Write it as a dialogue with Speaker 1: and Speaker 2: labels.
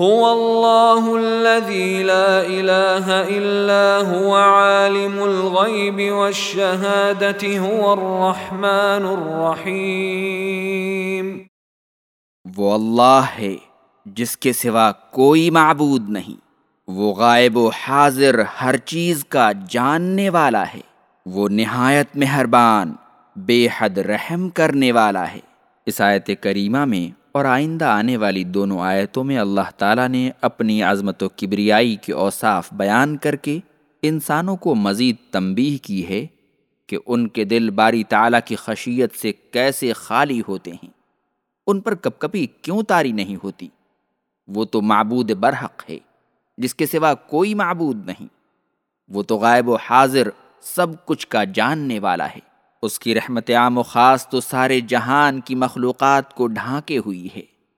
Speaker 1: هو اللہ الذي لا الہ الا هو عالم الغیب والشہادة هو الرحمن الرحیم
Speaker 2: وہ اللہ ہے جس کے سوا کوئی معبود نہیں، وہ غائب و حاضر ہر چیز کا جاننے والا ہے، وہ نہایت مہربان، بے حد رحم کرنے والا ہے۔ اس آیت کریمہ میں اور آئندہ آنے والی دونوں آیتوں میں اللہ تعالیٰ نے اپنی عظمت و کبریائی کے اوصاف بیان کر کے انسانوں کو مزید تنبیہ کی ہے کہ ان کے دل باری تعالیٰ کی خشیت سے کیسے خالی ہوتے ہیں۔ ان پر کب کبھی کیوں تاری نہیں ہوتی؟ وہ تو معبود برحق ہے، جس کے سوا کوئی معبود نہیں۔ وہ تو غائب و حاضر سب کچھ کا جاننے والا ہے۔ اس کی رحمت عام و خاص تو سارے جہان کی مخلوقات کو ڈھانکے ہوئی ہے۔